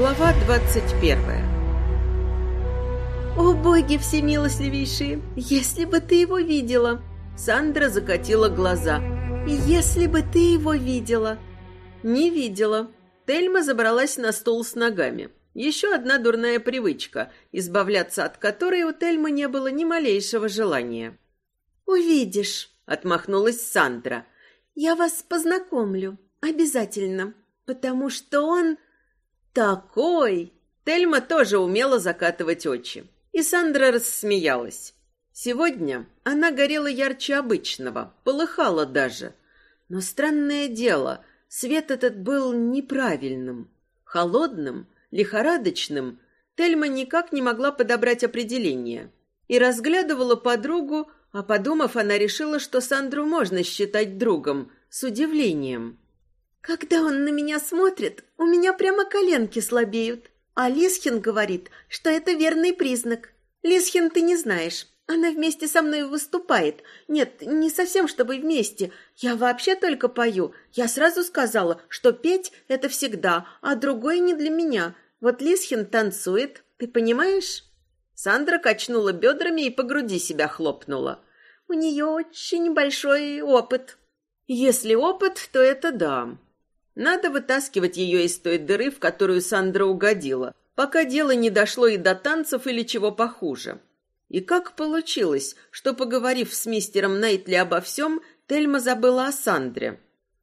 Глава двадцать первая «О, боги всемилостливейшие! Если бы ты его видела!» Сандра закатила глаза. «Если бы ты его видела!» «Не видела». Тельма забралась на стул с ногами. Еще одна дурная привычка, избавляться от которой у Тельмы не было ни малейшего желания. «Увидишь», — отмахнулась Сандра. «Я вас познакомлю. Обязательно. Потому что он такой...» Тельма тоже умела закатывать очи. И Сандра рассмеялась. Сегодня она горела ярче обычного, полыхала даже. Но странное дело, свет этот был неправильным, холодным, лихорадочным. Тельма никак не могла подобрать определение. И разглядывала подругу, а подумав, она решила, что Сандру можно считать другом, с удивлением. «Когда он на меня смотрит, у меня прямо коленки слабеют», а Лисхин говорит, что это верный признак. Лисхин ты не знаешь. Она вместе со мной выступает. Нет, не совсем чтобы вместе. Я вообще только пою. Я сразу сказала, что петь — это всегда, а другой не для меня. Вот Лисхин танцует. Ты понимаешь? Сандра качнула бедрами и по груди себя хлопнула. У нее очень большой опыт. Если опыт, то это да. Надо вытаскивать ее из той дыры, в которую Сандра угодила, пока дело не дошло и до танцев или чего похуже. И как получилось, что, поговорив с мистером Найтли обо всем, Тельма забыла о Сандре?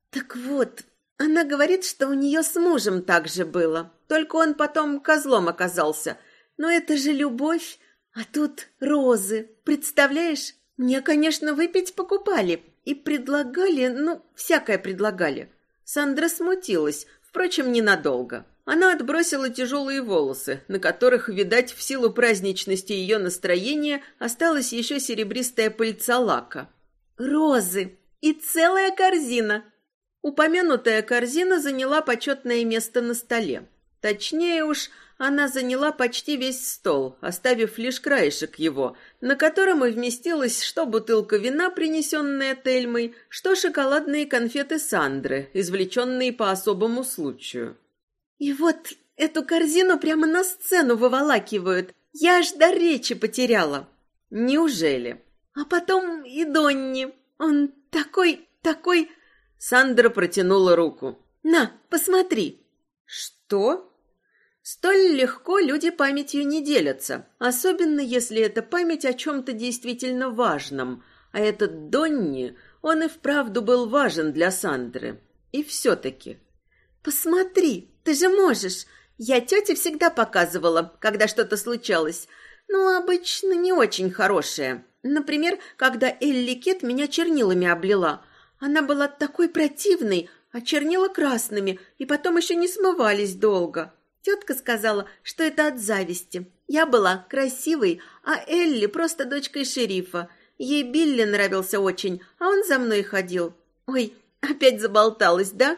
Так вот, она говорит, что у нее с мужем так же было, только он потом козлом оказался. Но это же любовь, а тут розы, представляешь? Мне, конечно, выпить покупали и предлагали, ну, всякое предлагали. Сандра смутилась, впрочем, ненадолго. Она отбросила тяжелые волосы, на которых, видать, в силу праздничности ее настроения, осталась еще серебристая пыльца лака. «Розы! И целая корзина!» Упомянутая корзина заняла почетное место на столе. Точнее уж, она заняла почти весь стол, оставив лишь краешек его, на котором и вместилась что бутылка вина, принесенная Тельмой, что шоколадные конфеты Сандры, извлеченные по особому случаю. «И вот эту корзину прямо на сцену выволакивают. Я аж до речи потеряла». «Неужели?» «А потом и Донни. Он такой, такой...» Сандра протянула руку. «На, посмотри». «Что?» Столь легко люди памятью не делятся, особенно если это память о чем-то действительно важном. А этот Донни, он и вправду был важен для Сандры. И все-таки. «Посмотри, ты же можешь. Я тете всегда показывала, когда что-то случалось. Но обычно не очень хорошее. Например, когда Элли Кет меня чернилами облила. Она была такой противной, а чернила красными, и потом еще не смывались долго. Тетка сказала, что это от зависти. Я была красивой, а Элли просто дочкой шерифа. Ей Билли нравился очень, а он за мной ходил. Ой, опять заболталась, да?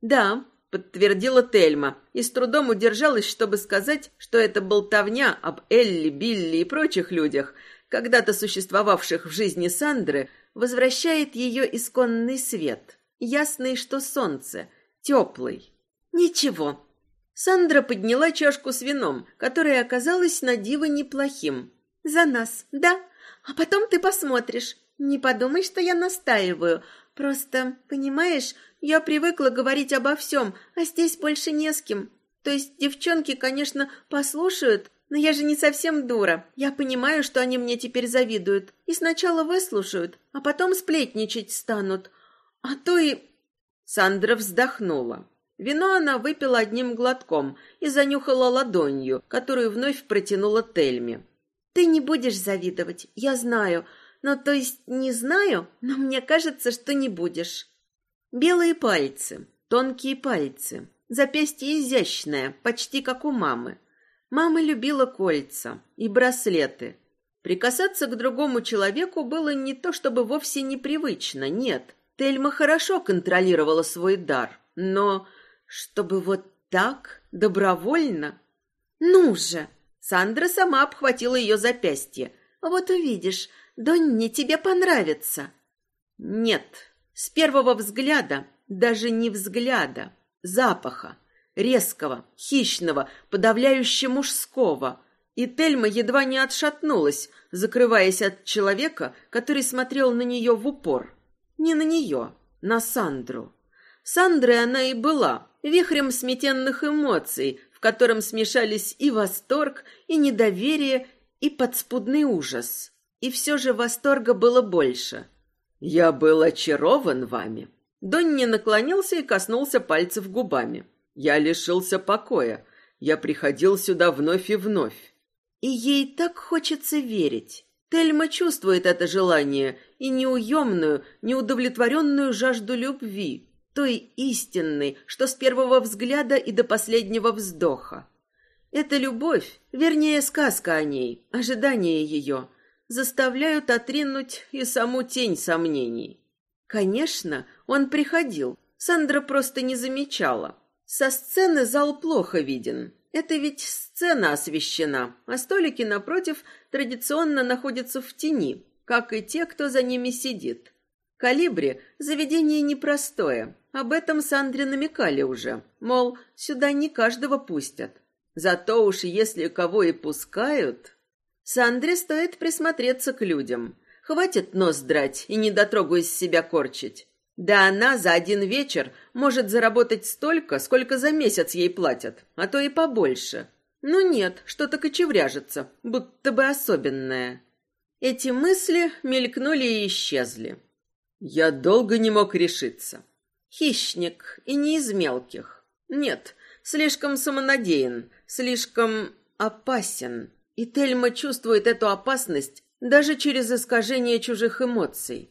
Да, подтвердила Тельма и с трудом удержалась, чтобы сказать, что эта болтовня об Элли, Билли и прочих людях, когда-то существовавших в жизни Сандры, возвращает ее исконный свет, ясный, что солнце, теплый. Ничего, Сандра подняла чашку с вином, которое оказалось на диво неплохим. «За нас, да? А потом ты посмотришь. Не подумай, что я настаиваю. Просто, понимаешь, я привыкла говорить обо всем, а здесь больше не с кем. То есть девчонки, конечно, послушают, но я же не совсем дура. Я понимаю, что они мне теперь завидуют. И сначала выслушают, а потом сплетничать станут. А то и...» Сандра вздохнула. Вино она выпила одним глотком и занюхала ладонью, которую вновь протянула Тельме. «Ты не будешь завидовать, я знаю. Но то есть не знаю, но мне кажется, что не будешь». Белые пальцы, тонкие пальцы, запястье изящное, почти как у мамы. Мама любила кольца и браслеты. Прикасаться к другому человеку было не то чтобы вовсе непривычно, нет. Тельма хорошо контролировала свой дар, но чтобы вот так, добровольно? Ну же! Сандра сама обхватила ее запястье. Вот увидишь, Донни тебе понравится. Нет, с первого взгляда, даже не взгляда, запаха. резкого, хищного, подавляюще мужского. И Тельма едва не отшатнулась, закрываясь от человека, который смотрел на нее в упор. Не на нее, на Сандру. Сандрой она и была, вихрем сметенных эмоций, в котором смешались и восторг, и недоверие, и подспудный ужас. И все же восторга было больше. «Я был очарован вами». Донни наклонился и коснулся пальцев губами. «Я лишился покоя. Я приходил сюда вновь и вновь». И ей так хочется верить. Тельма чувствует это желание и неуемную, неудовлетворенную жажду любви, той истинной, что с первого взгляда и до последнего вздоха. Эта любовь, вернее, сказка о ней, ожидание ее, заставляют отринуть и саму тень сомнений. Конечно, он приходил, Сандра просто не замечала. Со сцены зал плохо виден. Это ведь сцена освещена, а столики напротив традиционно находятся в тени, как и те, кто за ними сидит. Калибри – заведение непростое. Об этом Сандре намекали уже. Мол, сюда не каждого пустят. Зато уж если кого и пускают... Сандре стоит присмотреться к людям. Хватит нос драть и недотрогу из себя корчить. Да она за один вечер может заработать столько, сколько за месяц ей платят, а то и побольше. Ну нет, что-то кочевряжется, будто бы особенное. Эти мысли мелькнули и исчезли. Я долго не мог решиться. Хищник, и не из мелких. Нет, слишком самонадеян, слишком опасен. И Тельма чувствует эту опасность даже через искажение чужих эмоций.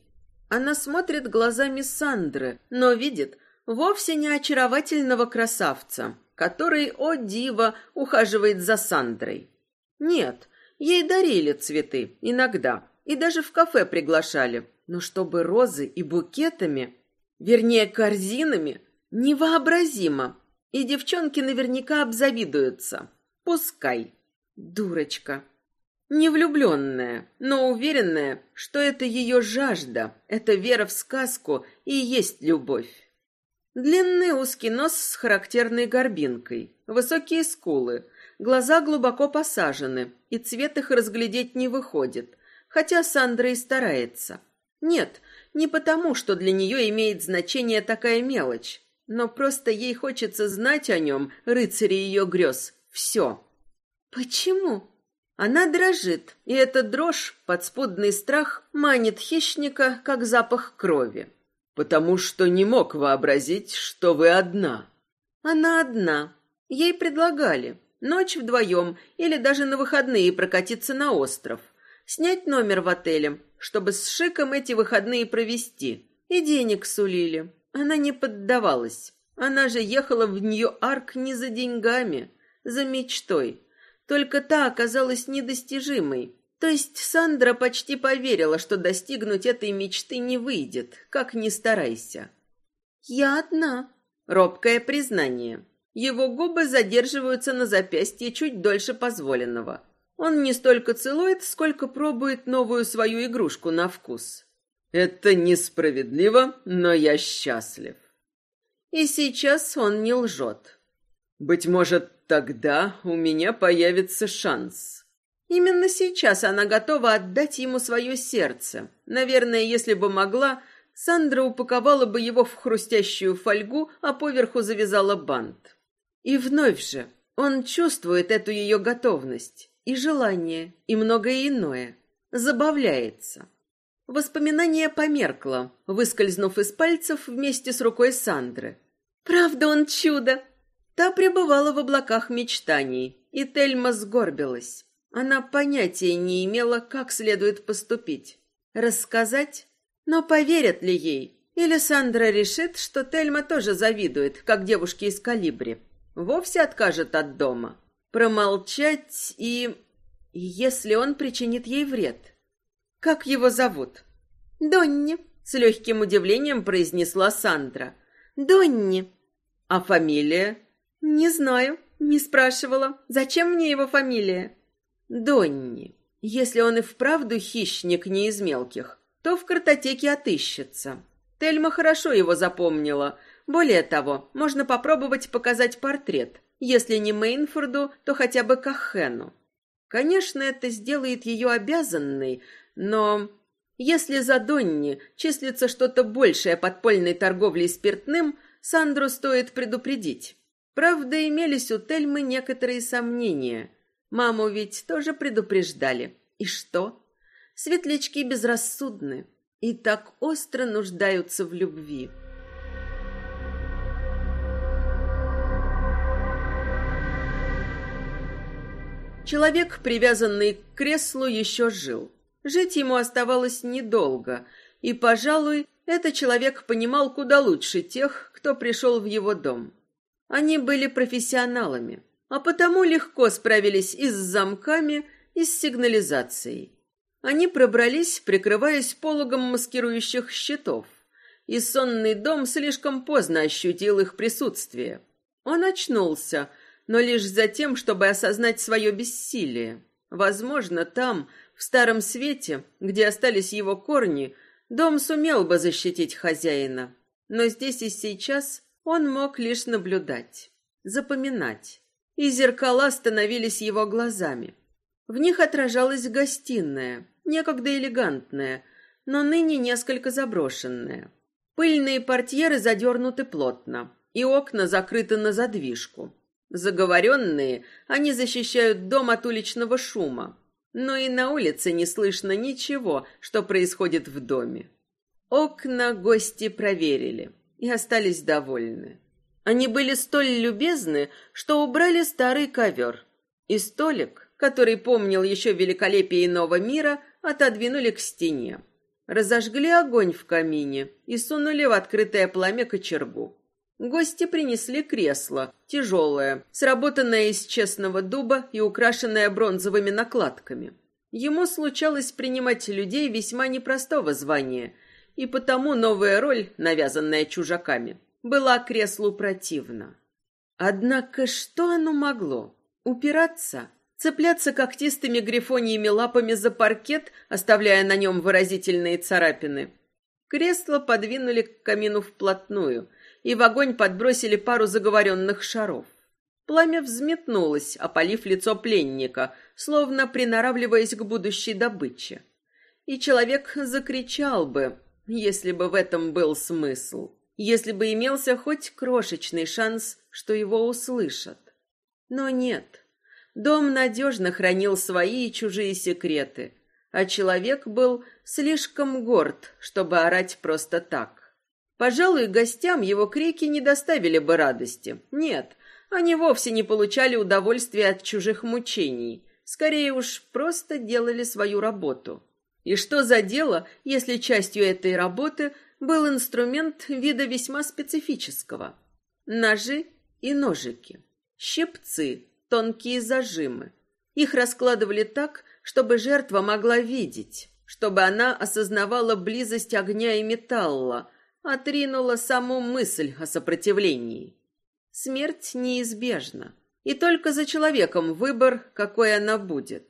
Она смотрит глазами Сандры, но видит вовсе не очаровательного красавца, который, о диво, ухаживает за Сандрой. Нет, ей дарили цветы, иногда, и даже в кафе приглашали, но чтобы розы и букетами, вернее, корзинами, невообразимо. И девчонки наверняка обзавидуются. Пускай. Дурочка. Не влюбленная, но уверенная, что это ее жажда, это вера в сказку и есть любовь. Длинный узкий нос с характерной горбинкой, высокие скулы, глаза глубоко посажены, и цвет их разглядеть не выходит, хотя Сандра и старается. Нет, не потому, что для нее имеет значение такая мелочь, но просто ей хочется знать о нем, рыцаре ее грез, все. Почему? Она дрожит, и эта дрожь, подспудный страх, манит хищника, как запах крови. Потому что не мог вообразить, что вы одна. Она одна. Ей предлагали ночь вдвоем или даже на выходные прокатиться на остров, снять номер в отеле, чтобы с Шиком эти выходные провести. И денег сулили. Она не поддавалась. Она же ехала в Нью-Арк не за деньгами, за мечтой. Только та оказалась недостижимой. То есть Сандра почти поверила, что достигнуть этой мечты не выйдет, как ни старайся. «Я одна», — робкое признание. Его губы задерживаются на запястье чуть дольше позволенного. Он не столько целует, сколько пробует новую свою игрушку на вкус. Это несправедливо, но я счастлив. И сейчас он не лжет. Быть может, тогда у меня появится шанс. Именно сейчас она готова отдать ему свое сердце. Наверное, если бы могла, Сандра упаковала бы его в хрустящую фольгу, а поверху завязала бант. И вновь же он чувствует эту ее готовность и желание, и многое иное. Забавляется. Воспоминание померкло, выскользнув из пальцев вместе с рукой Сандры. «Правда он чудо!» Та пребывала в облаках мечтаний, и Тельма сгорбилась. Она понятия не имела, как следует поступить. Рассказать? Но поверят ли ей? Или Сандра решит, что Тельма тоже завидует, как девушки из Калибри? Вовсе откажет от дома? Промолчать и... если он причинит ей вред. Как его зовут? Донни, с легким удивлением произнесла Сандра. Донни. А фамилия? Не знаю, не спрашивала. Зачем мне его фамилия? Донни. Если он и вправду хищник не из мелких, то в картотеке отыщется. Тельма хорошо его запомнила. Более того, можно попробовать показать портрет. Если не Мейнфорду, то хотя бы Кахену. Конечно, это сделает ее обязанной, но если за Донни числится что-то большее подпольной торговлей спиртным, Сандру стоит предупредить. Правда, имелись у Тельмы некоторые сомнения. Маму ведь тоже предупреждали. И что? Светлячки безрассудны и так остро нуждаются в любви. Человек, привязанный к креслу, еще жил. Жить ему оставалось недолго, и, пожалуй, этот человек понимал куда лучше тех, кто пришел в его дом. Они были профессионалами, а потому легко справились и с замками, и с сигнализацией. Они пробрались, прикрываясь пологом маскирующих щитов, и сонный дом слишком поздно ощутил их присутствие. Он очнулся, но лишь за тем, чтобы осознать свое бессилие. Возможно, там, в старом свете, где остались его корни, дом сумел бы защитить хозяина. Но здесь и сейчас он мог лишь наблюдать, запоминать. И зеркала становились его глазами. В них отражалась гостиная, некогда элегантная, но ныне несколько заброшенная. Пыльные портьеры задернуты плотно, и окна закрыты на задвижку. Заговоренные, они защищают дом от уличного шума, но и на улице не слышно ничего, что происходит в доме. Окна гости проверили и остались довольны. Они были столь любезны, что убрали старый ковер. И столик, который помнил еще великолепие иного мира, отодвинули к стене. Разожгли огонь в камине и сунули в открытое пламя кочергу. Гости принесли кресло, тяжелое, сработанное из честного дуба и украшенное бронзовыми накладками. Ему случалось принимать людей весьма непростого звания, и потому новая роль, навязанная чужаками, была креслу противна. Однако что оно могло? Упираться? Цепляться когтистыми грифоньими лапами за паркет, оставляя на нем выразительные царапины? Кресло подвинули к камину вплотную – и в огонь подбросили пару заговоренных шаров. Пламя взметнулось, опалив лицо пленника, словно приноравливаясь к будущей добыче. И человек закричал бы, если бы в этом был смысл, если бы имелся хоть крошечный шанс, что его услышат. Но нет. Дом надежно хранил свои и чужие секреты, а человек был слишком горд, чтобы орать просто так. Пожалуй, гостям его крики не доставили бы радости. Нет, они вовсе не получали удовольствия от чужих мучений. Скорее уж, просто делали свою работу. И что за дело, если частью этой работы был инструмент вида весьма специфического? Ножи и ножики, щипцы, тонкие зажимы. Их раскладывали так, чтобы жертва могла видеть, чтобы она осознавала близость огня и металла, отринула саму мысль о сопротивлении. Смерть неизбежна, и только за человеком выбор, какой она будет.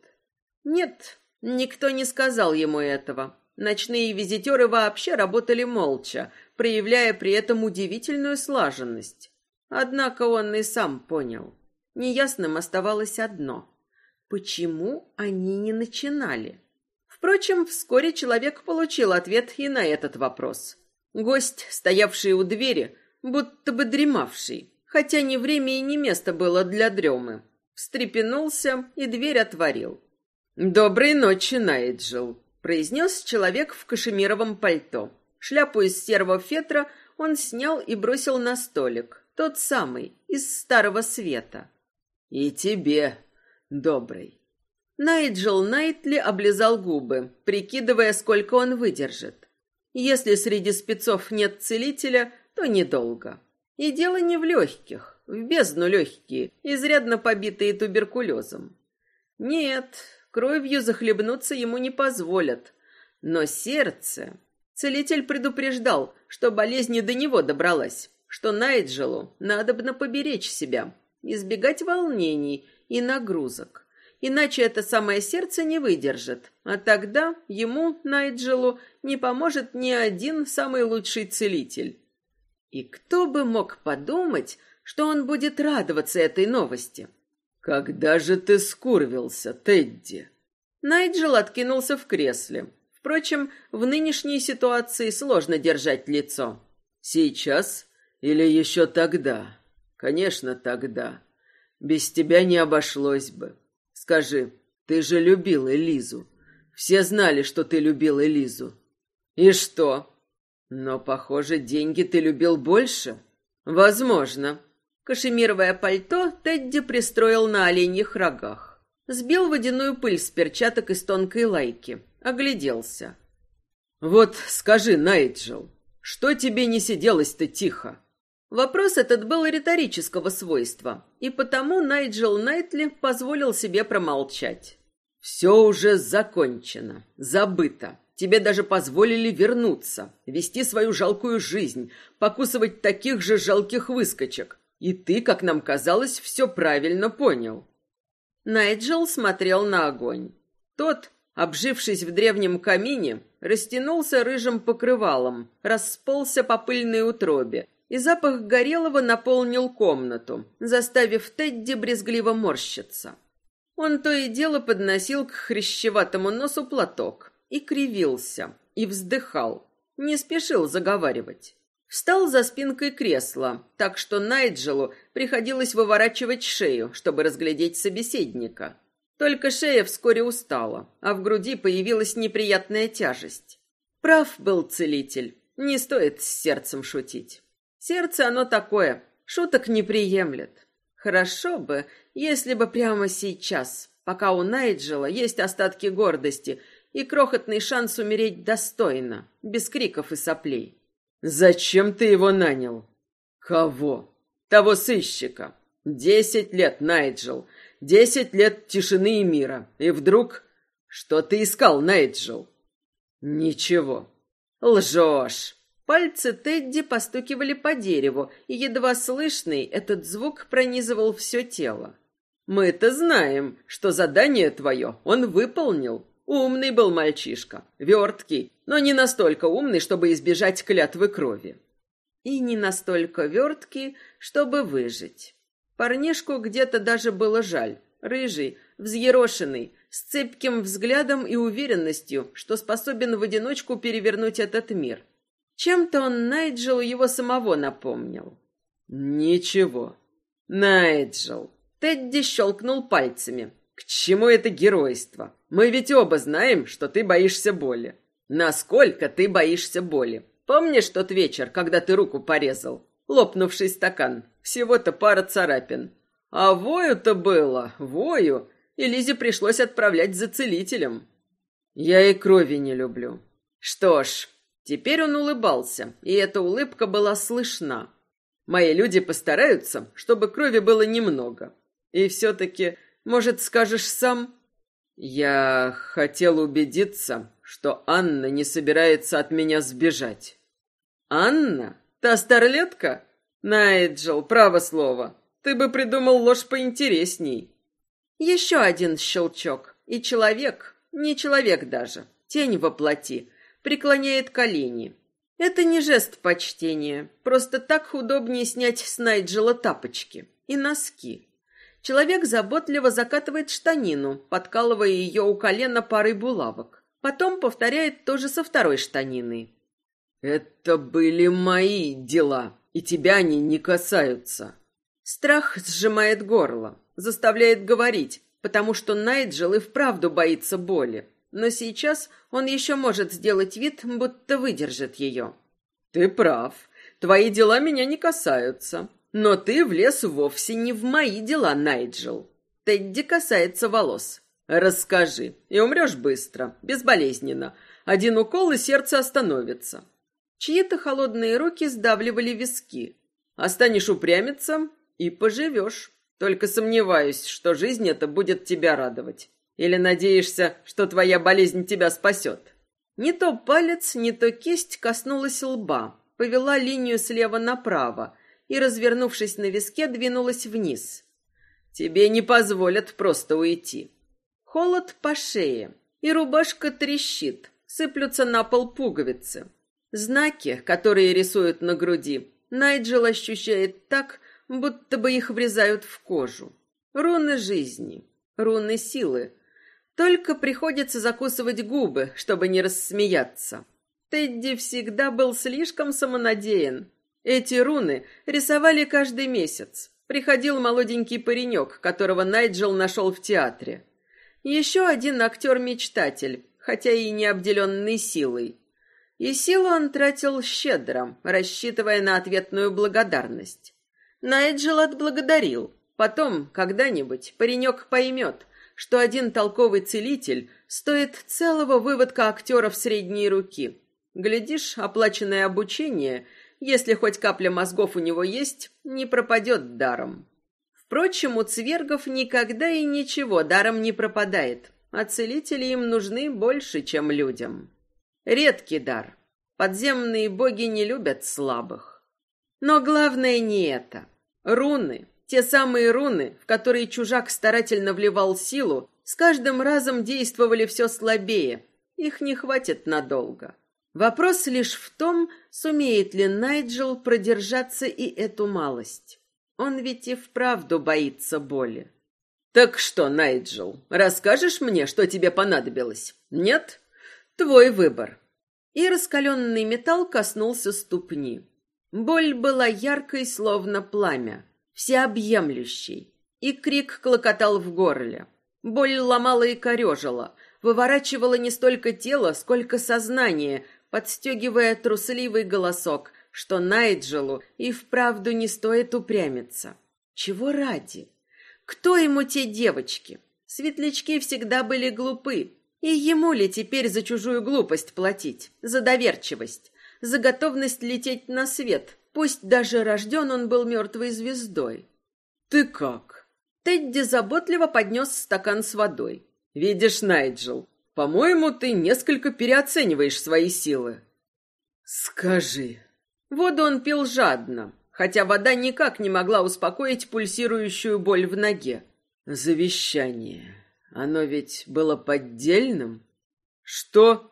Нет, никто не сказал ему этого. Ночные визитеры вообще работали молча, проявляя при этом удивительную слаженность. Однако он и сам понял. Неясным оставалось одно. Почему они не начинали? Впрочем, вскоре человек получил ответ и на этот вопрос. Гость, стоявший у двери, будто бы дремавший, хотя ни время и ни место было для дремы, встрепенулся и дверь отворил. «Доброй ночи, Найджел», — произнес человек в кашемировом пальто. Шляпу из серого фетра он снял и бросил на столик, тот самый, из Старого Света. «И тебе, добрый». Найджел Найтли облизал губы, прикидывая, сколько он выдержит. Если среди спецов нет целителя, то недолго. И дело не в легких, в бездну легкие, изрядно побитые туберкулезом. Нет, кровью захлебнуться ему не позволят. Но сердце... Целитель предупреждал, что болезнь не до него добралась, что Найджелу надобно поберечь себя, избегать волнений и нагрузок иначе это самое сердце не выдержит. А тогда ему, Найджелу, не поможет ни один самый лучший целитель. И кто бы мог подумать, что он будет радоваться этой новости? «Когда же ты скурвился, Тедди?» Найджел откинулся в кресле. Впрочем, в нынешней ситуации сложно держать лицо. «Сейчас или еще тогда?» «Конечно, тогда. Без тебя не обошлось бы. Скажи, ты же любил Элизу. Все знали, что ты любил Элизу. И что? Но, похоже, деньги ты любил больше. Возможно. Кашемировое пальто Тедди пристроил на оленьих рогах. Сбил водяную пыль с перчаток из тонкой лайки. Огляделся. Вот скажи, Найджел, что тебе не сиделось-то тихо? Вопрос этот был риторического свойства, и потому Найджел Найтли позволил себе промолчать. «Все уже закончено, забыто. Тебе даже позволили вернуться, вести свою жалкую жизнь, покусывать таких же жалких выскочек. И ты, как нам казалось, все правильно понял». Найджел смотрел на огонь. Тот, обжившись в древнем камине, растянулся рыжим покрывалом, расползся по пыльной утробе, и запах горелого наполнил комнату, заставив Тедди брезгливо морщиться. Он то и дело подносил к хрящеватому носу платок и кривился, и вздыхал, не спешил заговаривать. Встал за спинкой кресла, так что Найджелу приходилось выворачивать шею, чтобы разглядеть собеседника. Только шея вскоре устала, а в груди появилась неприятная тяжесть. Прав был целитель, не стоит с сердцем шутить. Сердце оно такое, шуток не приемлет. Хорошо бы, если бы прямо сейчас, пока у Найджела есть остатки гордости и крохотный шанс умереть достойно, без криков и соплей. «Зачем ты его нанял?» «Кого?» «Того сыщика. Десять лет, Найджел. Десять лет тишины и мира. И вдруг... Что ты искал, Найджел?» «Ничего». «Лжешь». Пальцы Тедди постукивали по дереву, и едва слышный этот звук пронизывал все тело. «Мы-то знаем, что задание твое он выполнил. Умный был мальчишка, верткий, но не настолько умный, чтобы избежать клятвы крови. И не настолько верткий, чтобы выжить. Парнишку где-то даже было жаль. Рыжий, взъерошенный, с цепким взглядом и уверенностью, что способен в одиночку перевернуть этот мир. Чем-то он Найджелу его самого напомнил. Ничего. Найджел. Тедди щелкнул пальцами. К чему это геройство? Мы ведь оба знаем, что ты боишься боли. Насколько ты боишься боли? Помнишь тот вечер, когда ты руку порезал? Лопнувший стакан. Всего-то пара царапин. А вою-то было, вою. И Лизе пришлось отправлять за целителем. Я и крови не люблю. Что ж, Теперь он улыбался, и эта улыбка была слышна. Мои люди постараются, чтобы крови было немного. И все-таки, может, скажешь сам? Я хотел убедиться, что Анна не собирается от меня сбежать. Анна? Та старлетка? Найджел, право слово. Ты бы придумал ложь поинтересней. Еще один щелчок, и человек, не человек даже, тень воплоти, преклоняет колени. Это не жест почтения, просто так удобнее снять с Найджела тапочки и носки. Человек заботливо закатывает штанину, подкалывая ее у колена парой булавок. Потом повторяет то же со второй штаниной. «Это были мои дела, и тебя они не касаются». Страх сжимает горло, заставляет говорить, потому что Найджел и вправду боится боли но сейчас он еще может сделать вид, будто выдержит ее. «Ты прав. Твои дела меня не касаются. Но ты влез вовсе не в мои дела, Найджел. Тедди касается волос. Расскажи, и умрешь быстро, безболезненно. Один укол, и сердце остановится». Чьи-то холодные руки сдавливали виски. «Останешь упрямиться и поживешь. Только сомневаюсь, что жизнь эта будет тебя радовать. Или надеешься, что твоя болезнь тебя спасет?» Не то палец, не то кисть коснулась лба, повела линию слева направо и, развернувшись на виске, двинулась вниз. «Тебе не позволят просто уйти». Холод по шее, и рубашка трещит, сыплются на пол пуговицы. Знаки, которые рисуют на груди, Найджел ощущает так, будто бы их врезают в кожу. Руны жизни, руны силы. Только приходится закусывать губы, чтобы не рассмеяться. Тедди всегда был слишком самонадеян. Эти руны рисовали каждый месяц. Приходил молоденький паренек, которого Найджел нашел в театре. Еще один актер-мечтатель, хотя и не обделенный силой. И силу он тратил щедро, рассчитывая на ответную благодарность. Найджел отблагодарил. Потом, когда-нибудь, паренек поймет, что один толковый целитель стоит целого выводка актеров средней руки. Глядишь, оплаченное обучение, если хоть капля мозгов у него есть, не пропадет даром. Впрочем, у цвергов никогда и ничего даром не пропадает, а целители им нужны больше, чем людям. Редкий дар. Подземные боги не любят слабых. Но главное не это. Руны, те самые руны, в которые чужак старательно вливал силу, с каждым разом действовали все слабее. Их не хватит надолго. Вопрос лишь в том, сумеет ли Найджел продержаться и эту малость. Он ведь и вправду боится боли. Так что, Найджел, расскажешь мне, что тебе понадобилось? Нет? Твой выбор. И раскаленный металл коснулся ступни. Боль была яркой, словно пламя, всеобъемлющей. И крик клокотал в горле. Боль ломала и корежила, выворачивала не столько тело, сколько сознание, подстегивая трусливый голосок, что Найджелу и вправду не стоит упрямиться. Чего ради? Кто ему те девочки? Светлячки всегда были глупы. И ему ли теперь за чужую глупость платить? За доверчивость? За готовность лететь на свет? Пусть даже рожден он был мертвой звездой. «Ты как?» Тедди заботливо поднес стакан с водой. «Видишь, Найджел, по-моему, ты несколько переоцениваешь свои силы». «Скажи, Воду он пил жадно, хотя вода никак не могла успокоить пульсирующую боль в ноге. Завещание. Оно ведь было поддельным? Что?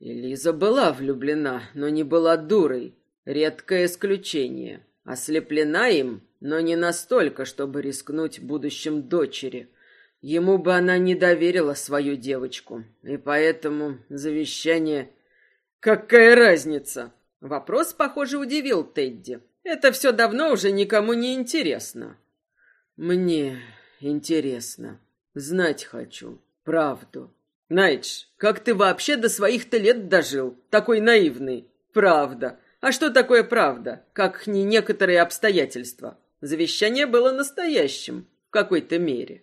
Элиза была влюблена, но не была дурой. Редкое исключение. Ослеплена им, но не настолько, чтобы рискнуть будущим дочери. Ему бы она не доверила свою девочку, и поэтому завещание... Какая разница? Вопрос, похоже, удивил Тедди. Это все давно уже никому не интересно. Мне интересно. Знать хочу. Правду. Найдж, как ты вообще до своих-то лет дожил? Такой наивный. Правда. А что такое правда? Как не некоторые обстоятельства. Завещание было настоящим, в какой-то мере.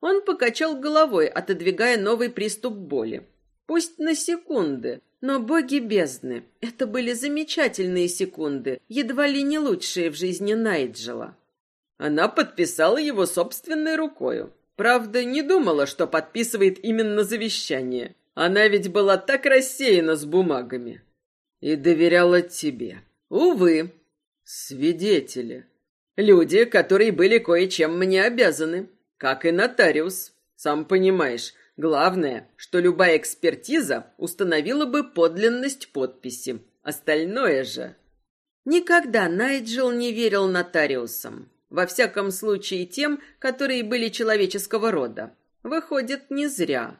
Он покачал головой, отодвигая новый приступ боли. Пусть на секунды, но боги бездны, это были замечательные секунды, едва ли не лучшие в жизни Найджела. Она подписала его собственной рукою. Правда, не думала, что подписывает именно завещание. Она ведь была так рассеяна с бумагами. И доверяла тебе. Увы, свидетели. Люди, которые были кое-чем мне обязаны. Как и нотариус. Сам понимаешь, Главное, что любая экспертиза установила бы подлинность подписи. Остальное же... Никогда Найджел не верил нотариусам. Во всяком случае тем, которые были человеческого рода. Выходит, не зря.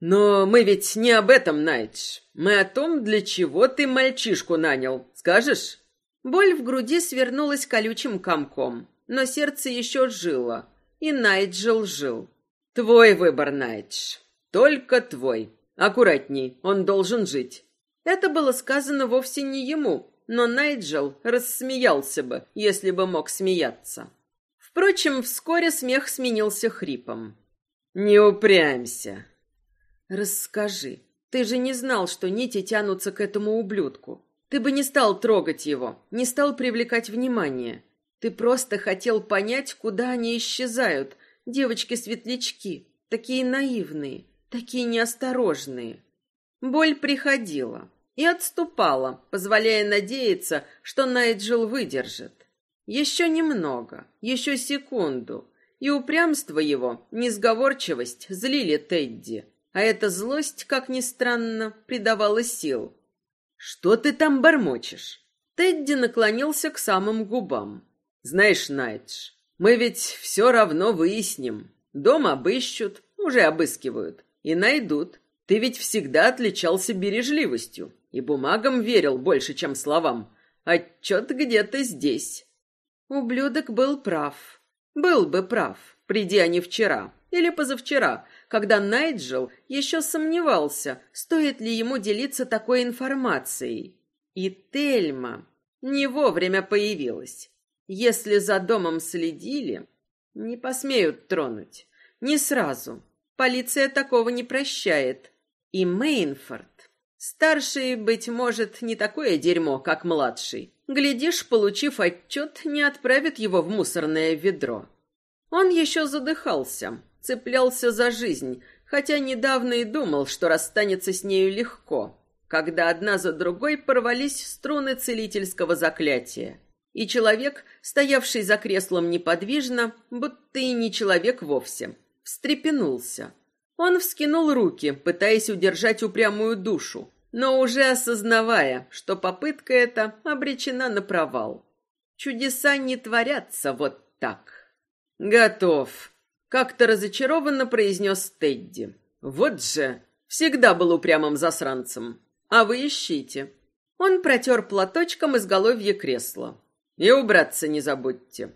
Но мы ведь не об этом, Найдж. Мы о том, для чего ты мальчишку нанял. Скажешь? Боль в груди свернулась колючим комком, но сердце еще жило, и Найджел жил. Твой выбор, Найдж. Только твой. Аккуратней, он должен жить. Это было сказано вовсе не ему, но Найджел рассмеялся бы, если бы мог смеяться. Впрочем, вскоре смех сменился хрипом. Не упрямься. Расскажи. Ты же не знал, что нити тянутся к этому ублюдку. Ты бы не стал трогать его, не стал привлекать внимание. Ты просто хотел понять, куда они исчезают, Девочки-светлячки, такие наивные, такие неосторожные. Боль приходила и отступала, позволяя надеяться, что Найджел выдержит. Еще немного, еще секунду, и упрямство его, несговорчивость злили Тедди, а эта злость, как ни странно, придавала сил. «Что ты там бормочешь?» Тедди наклонился к самым губам. «Знаешь, Найдж, мы ведь все равно выясним. Дом обыщут, уже обыскивают, и найдут. Ты ведь всегда отличался бережливостью, и бумагам верил больше, чем словам. Отчет где-то здесь». Ублюдок был прав. Был бы прав, приди они вчера или позавчера, когда Найджел еще сомневался, стоит ли ему делиться такой информацией. И Тельма не вовремя появилась. Если за домом следили, не посмеют тронуть. Не сразу. Полиция такого не прощает. И Мейнфорд. Старший, быть может, не такое дерьмо, как младший. Глядишь, получив отчет, не отправит его в мусорное ведро. Он еще задыхался, цеплялся за жизнь, хотя недавно и думал, что расстанется с нею легко, когда одна за другой порвались струны целительского заклятия. И человек, стоявший за креслом неподвижно, будто и не человек вовсе, встрепенулся. Он вскинул руки, пытаясь удержать упрямую душу, но уже осознавая, что попытка эта обречена на провал. Чудеса не творятся вот так. «Готов», как-то разочарованно произнес Тедди. Вот же, всегда был упрямым засранцем. А вы ищите. Он протер платочком изголовье кресла. И убраться не забудьте.